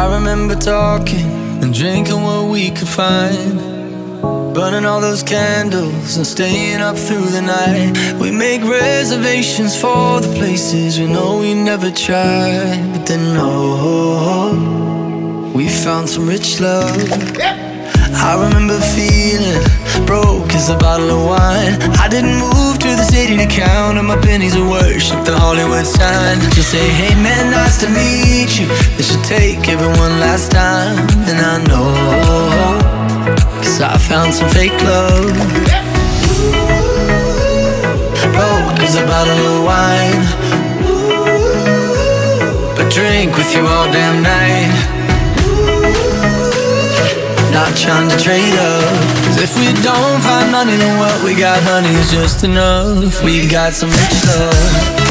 I remember talking and drinking what we could find. Burning all those candles and staying up through the night. We make reservations for the places we know we never tried. But then, oh, we found some rich love. I remember feeling broke as a bottle of wine. I didn't move to the city to count on my pennies of worship the Hollywood sign. Just say, hey man, nice to meet you. They should take everyone last time. And I know, cause I found some fake love. Broke as a bottle of wine. But drink with you all damn night not trying to trade up. Cause if we don't find money, then what we got, honey, is just enough. We got some rich love.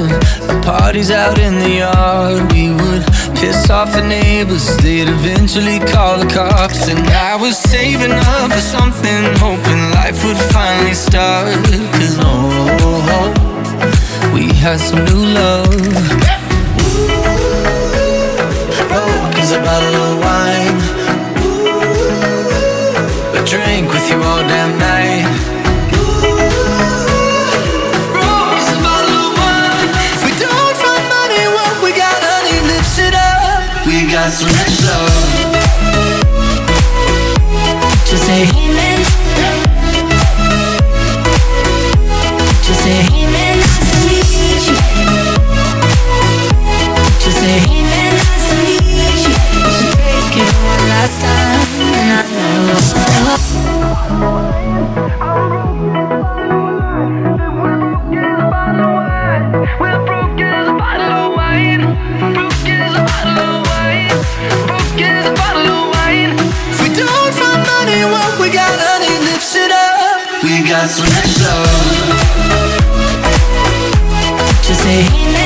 Dancing at parties out in the yard? We would piss off the neighbors, they'd eventually call the cops. And I was saving up for something, hoping life would finally start. Cause oh, we had some new love. Broke oh, as a bottle of wine. Ooh, But drink with you all damn night. Got some rich love. Just say